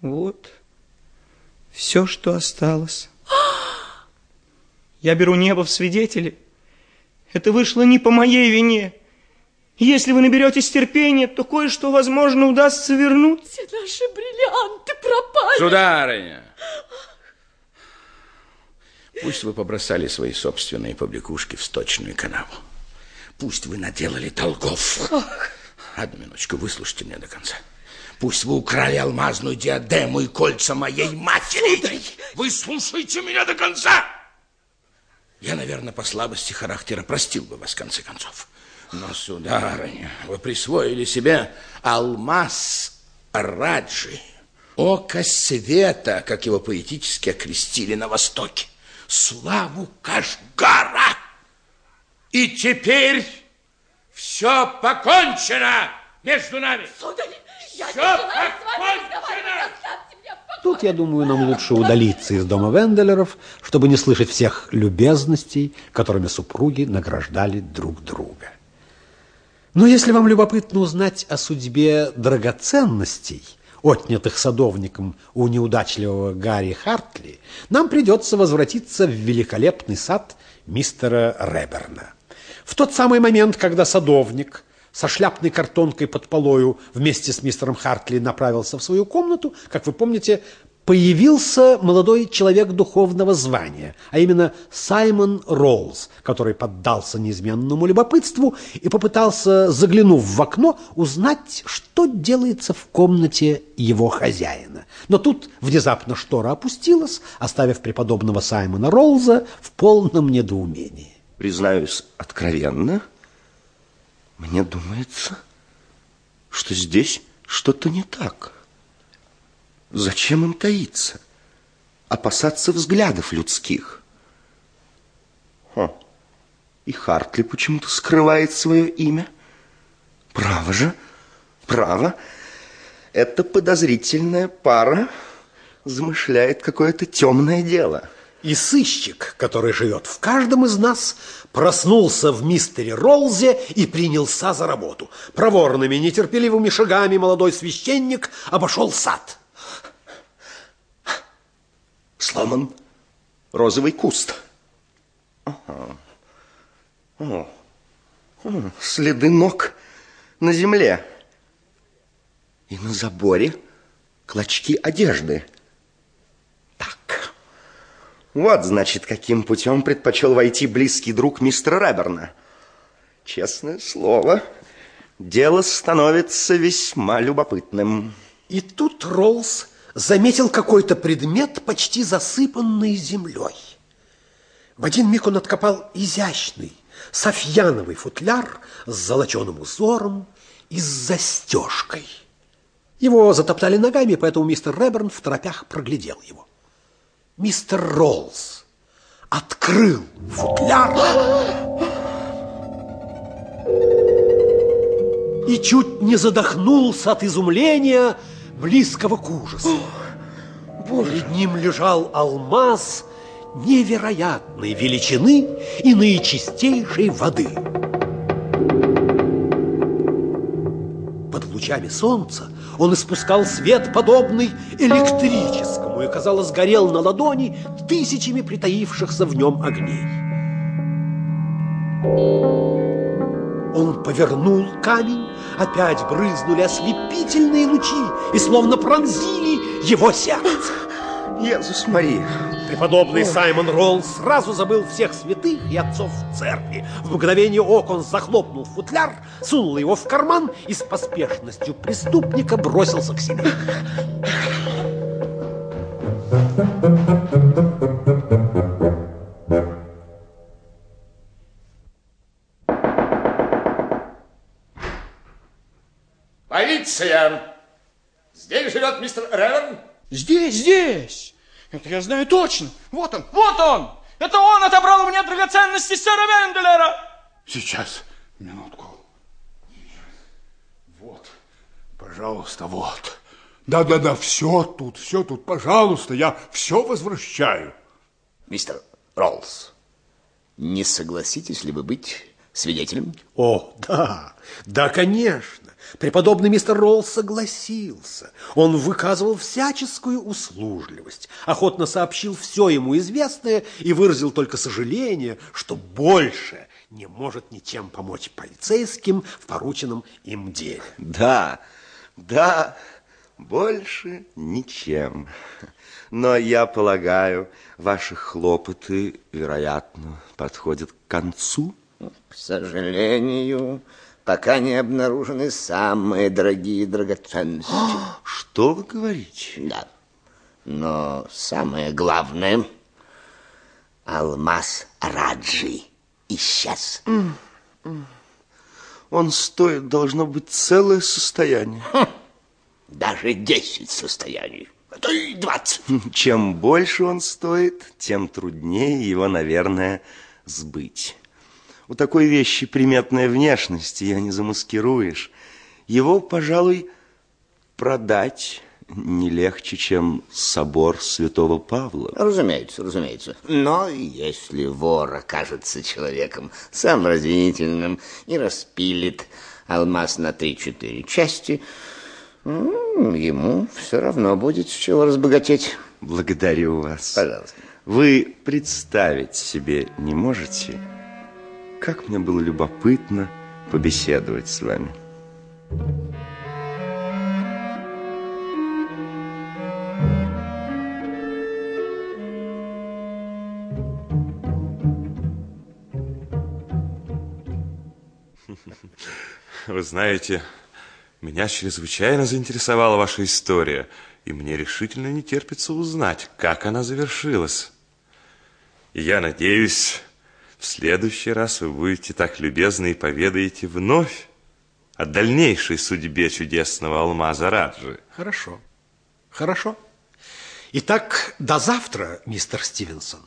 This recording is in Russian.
Вот все, что осталось. Я беру небо в свидетели. Это вышло не по моей вине. Если вы наберетесь терпения, то кое-что, возможно, удастся вернуть. Все наши бриллианты пропали. Сударыня, пусть вы побросали свои собственные побрякушки в сточную канаву. Пусть вы наделали долгов. Ах. Одну минуточку, выслушайте меня до конца. Пусть вы украли алмазную диадему и кольца моей матери. Сударь! Вы слушайте меня до конца. Я, наверное, по слабости характера простил бы вас в конце концов. Но, сударыня, вы присвоили себе алмаз Раджи, око света, как его поэтически окрестили на Востоке, славу Кашгара. И теперь все покончено между нами. Сударь, я все покончено. Тут, я думаю, нам лучше удалиться из дома Венделеров, чтобы не слышать всех любезностей, которыми супруги награждали друг друга. Но если вам любопытно узнать о судьбе драгоценностей, отнятых садовником у неудачливого Гарри Хартли, нам придется возвратиться в великолепный сад мистера Реберна. В тот самый момент, когда садовник со шляпной картонкой под полою вместе с мистером Хартли направился в свою комнату, как вы помните, появился молодой человек духовного звания, а именно Саймон Роллс, который поддался неизменному любопытству и попытался, заглянув в окно, узнать, что делается в комнате его хозяина. Но тут внезапно штора опустилась, оставив преподобного Саймона Роллза в полном недоумении. Признаюсь откровенно, мне думается, что здесь что-то не так. Зачем им таиться? Опасаться взглядов людских? Ха. И Хартли почему-то скрывает свое имя. Право же, право. Эта подозрительная пара замышляет какое-то темное дело. И сыщик, который живет в каждом из нас, проснулся в мистере Ролзе и принялся за работу. Проворными, нетерпеливыми шагами молодой священник обошел сад. Сломан розовый куст. Ага. О. О, следы ног на земле. И на заборе клочки одежды. Вот, значит, каким путем предпочел войти близкий друг мистера Реберна. Честное слово, дело становится весьма любопытным. И тут Роллс заметил какой-то предмет, почти засыпанный землей. В один миг он откопал изящный софьяновый футляр с золоченым узором и с застежкой. Его затоптали ногами, поэтому мистер Реберн в торопях проглядел его. Мистер Роллс открыл футляр и чуть не задохнулся от изумления, близкого к ужасу. Боже. Перед ним лежал алмаз невероятной величины и наичистейшей воды. Лучами солнца он испускал свет, подобный электрическому, и, казалось, горел на ладони тысячами притаившихся в нем огней. Он повернул камень, опять брызнули ослепительные лучи и словно пронзили его сердце. Иисус Мария. Преподобный. Саймон Ролл сразу забыл всех святых и отцов в церкви. В мгновение ока он захлопнул футляр, сунул его в карман и с поспешностью преступника бросился к себе. Полиция! Здесь живет мистер Реверн? Здесь, здесь. Это я знаю точно. Вот он, вот он. Это он отобрал у меня драгоценности сэра Венделера. Сейчас, минутку. Вот, пожалуйста, вот. Да-да-да, все тут, все тут, пожалуйста, я все возвращаю. Мистер Роллс, не согласитесь ли вы быть свидетелем? О, да, да, конечно. Преподобный мистер Ролл согласился. Он выказывал всяческую услужливость, охотно сообщил все ему известное и выразил только сожаление, что больше не может ничем помочь полицейским в порученном им деле. Да, да, больше ничем. Но я полагаю, ваши хлопоты, вероятно, подходят к концу. К сожалению, пока не обнаружены самые дорогие драгоценности. Что вы говорите? Да. Но самое главное, алмаз Раджи исчез. Он стоит, должно быть, целое состояние. Даже десять состояний. А то и двадцать. Чем больше он стоит, тем труднее его, наверное, сбыть. У такой вещи приметная внешность, ее не замаскируешь. Его, пожалуй, продать не легче, чем собор святого Павла. Разумеется, разумеется. Но если вор окажется человеком сообразительным и распилит алмаз на три-четыре части, ему все равно будет с чего разбогатеть. Благодарю вас. Пожалуйста. Вы представить себе не можете, как мне было любопытно побеседовать с вами. Вы знаете, меня чрезвычайно заинтересовала ваша история, и мне решительно не терпится узнать, как она завершилась. Я надеюсь, в следующий раз вы будете так любезны и поведаете вновь о дальнейшей судьбе чудесного алмаза Раджи. Хорошо, хорошо. Итак, до завтра, мистер Стивенсон.